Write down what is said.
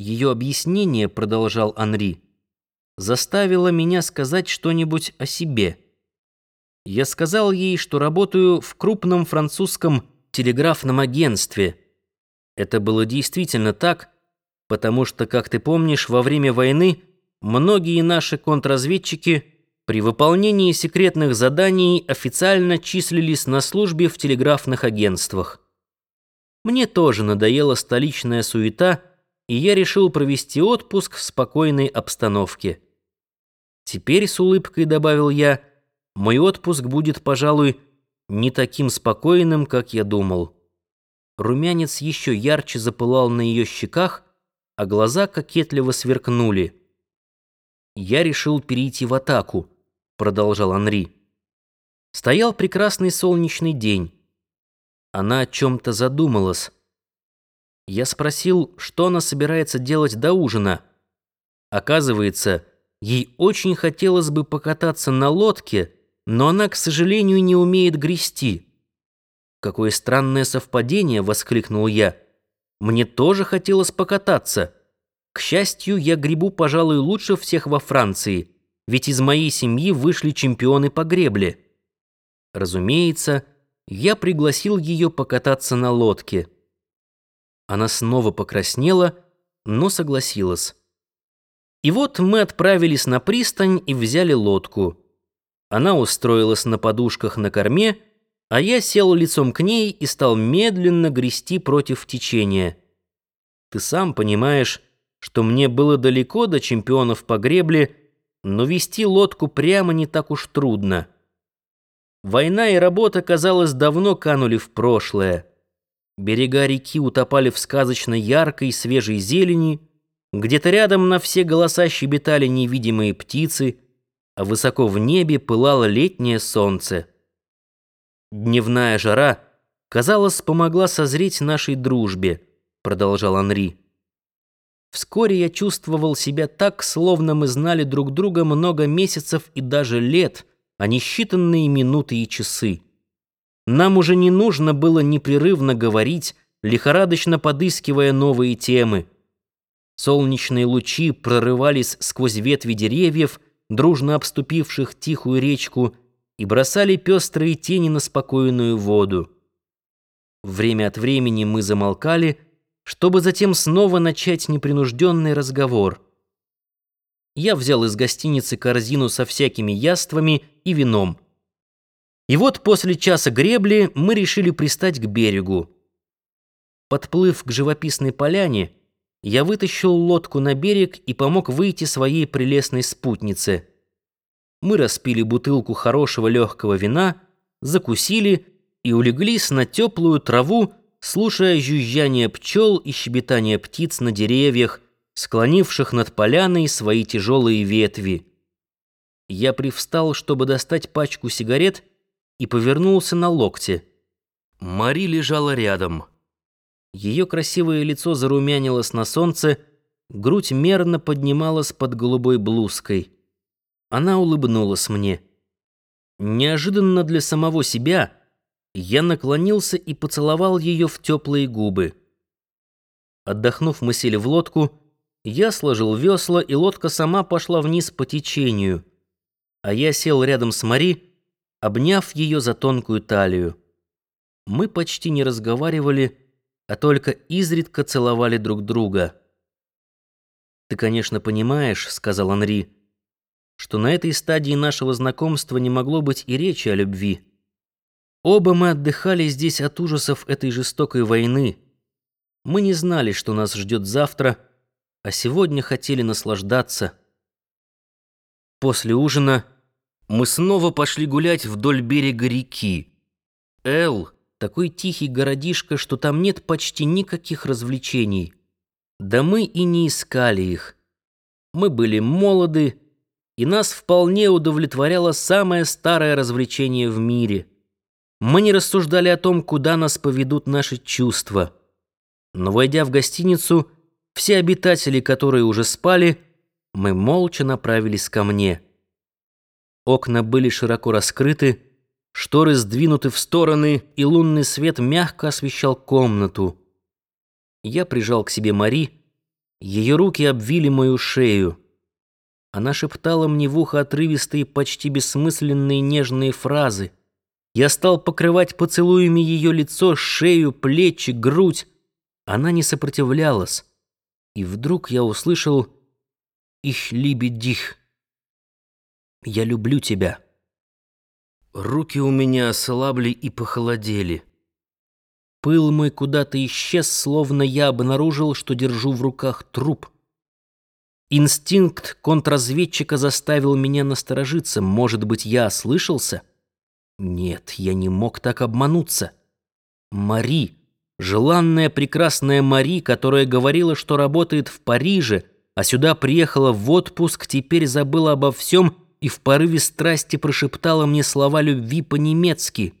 Ее объяснение, продолжал Анри, заставило меня сказать что-нибудь о себе. Я сказал ей, что работаю в крупном французском телеграфном агентстве. Это было действительно так, потому что, как ты помнишь, во время войны многие наши контрразведчики при выполнении секретных заданий официально числились на службе в телеграфных агентствах. Мне тоже надоела столичная суета, и я решил провести отпуск в спокойной обстановке. Теперь, с улыбкой добавил я, мой отпуск будет, пожалуй, не таким спокойным, как я думал. Румянец еще ярче запылал на ее щеках, а глаза кокетливо сверкнули. «Я решил перейти в атаку», — продолжал Анри. Стоял прекрасный солнечный день. Она о чем-то задумалась. Я спросил, что она собирается делать до ужина. Оказывается, ей очень хотелось бы покататься на лодке, но она, к сожалению, не умеет грести. «Какое странное совпадение!» — воскликнул я. «Мне тоже хотелось покататься. К счастью, я гребу, пожалуй, лучше всех во Франции, ведь из моей семьи вышли чемпионы по гребле». Разумеется, я пригласил ее покататься на лодке. Она снова покраснела, но согласилась. И вот мы отправились на пристань и взяли лодку. Она устроилась на подушках на корме, а я сел лицом к ней и стал медленно грести против течения. Ты сам понимаешь, что мне было далеко до чемпионов по гребле, но вести лодку прямо не так уж трудно. Война и работа, казалось, давно канули в прошлое. Берега реки утопали в сказочно яркой свежей зелени, где-то рядом на все голоса щебетали невидимые птицы, а высоко в небе пылало летнее солнце. Дневная жара, казалось, помогла созреть нашей дружбе, продолжал Анри. Вскоре я чувствовал себя так, словно мы знали друг друга много месяцев и даже лет — а не считанные минуты и часы. Нам уже не нужно было непрерывно говорить, лихорадочно подыскивая новые темы. Солнечные лучи прорывались сквозь ветви деревьев, дружно обступивших тихую речку, и бросали пестрые тени на спокойную воду. Время от времени мы замолкали, чтобы затем снова начать непринужденный разговор — я взял из гостиницы корзину со всякими яствами и вином. И вот после часа гребли мы решили пристать к берегу. Подплыв к живописной поляне, я вытащил лодку на берег и помог выйти своей прелестной спутнице. Мы распили бутылку хорошего легкого вина, закусили и улеглись на теплую траву, слушая жужжание пчел и щебетание птиц на деревьях, склонивших над поляной свои тяжелые ветви. Я привстал, чтобы достать пачку сигарет, и повернулся на локте. Мари лежала рядом. Ее красивое лицо зарумянилось на солнце, грудь мерно поднималась под голубой блузкой. Она улыбнулась мне. Неожиданно для самого себя я наклонился и поцеловал ее в теплые губы. Отдохнув, мы сели в лодку, я сложил весла, и лодка сама пошла вниз по течению, а я сел рядом с Мари, обняв ее за тонкую талию. Мы почти не разговаривали, а только изредка целовали друг друга. «Ты, конечно, понимаешь, — сказал Анри, — что на этой стадии нашего знакомства не могло быть и речи о любви. Оба мы отдыхали здесь от ужасов этой жестокой войны. Мы не знали, что нас ждет завтра — а сегодня хотели наслаждаться. После ужина мы снова пошли гулять вдоль берега реки. Эл — такой тихий городишко, что там нет почти никаких развлечений. Да мы и не искали их. Мы были молоды, и нас вполне удовлетворяло самое старое развлечение в мире. Мы не рассуждали о том, куда нас поведут наши чувства. Но, войдя в гостиницу, все обитатели, которые уже спали, мы молча направились ко мне. Окна были широко раскрыты, шторы сдвинуты в стороны, и лунный свет мягко освещал комнату. Я прижал к себе Мари, Ее руки обвили мою шею. Она шептала мне в ухо отрывистые, почти бессмысленные нежные фразы. Я стал покрывать поцелуями ее лицо, шею, плечи, грудь. Она не сопротивлялась. И вдруг я услышал «Ich liebe dich». «Я люблю тебя». Руки у меня ослабли и похолодели. Пыл мой куда-то исчез, словно я обнаружил, что держу в руках труп. Инстинкт контрразведчика заставил меня насторожиться. Может быть, я ослышался? Нет, я не мог так обмануться. Мари, желанная прекрасная Мари, которая говорила, что работает в Париже, а сюда приехала в отпуск, теперь забыла обо всем и в порыве страсти прошептала мне слова любви по-немецки —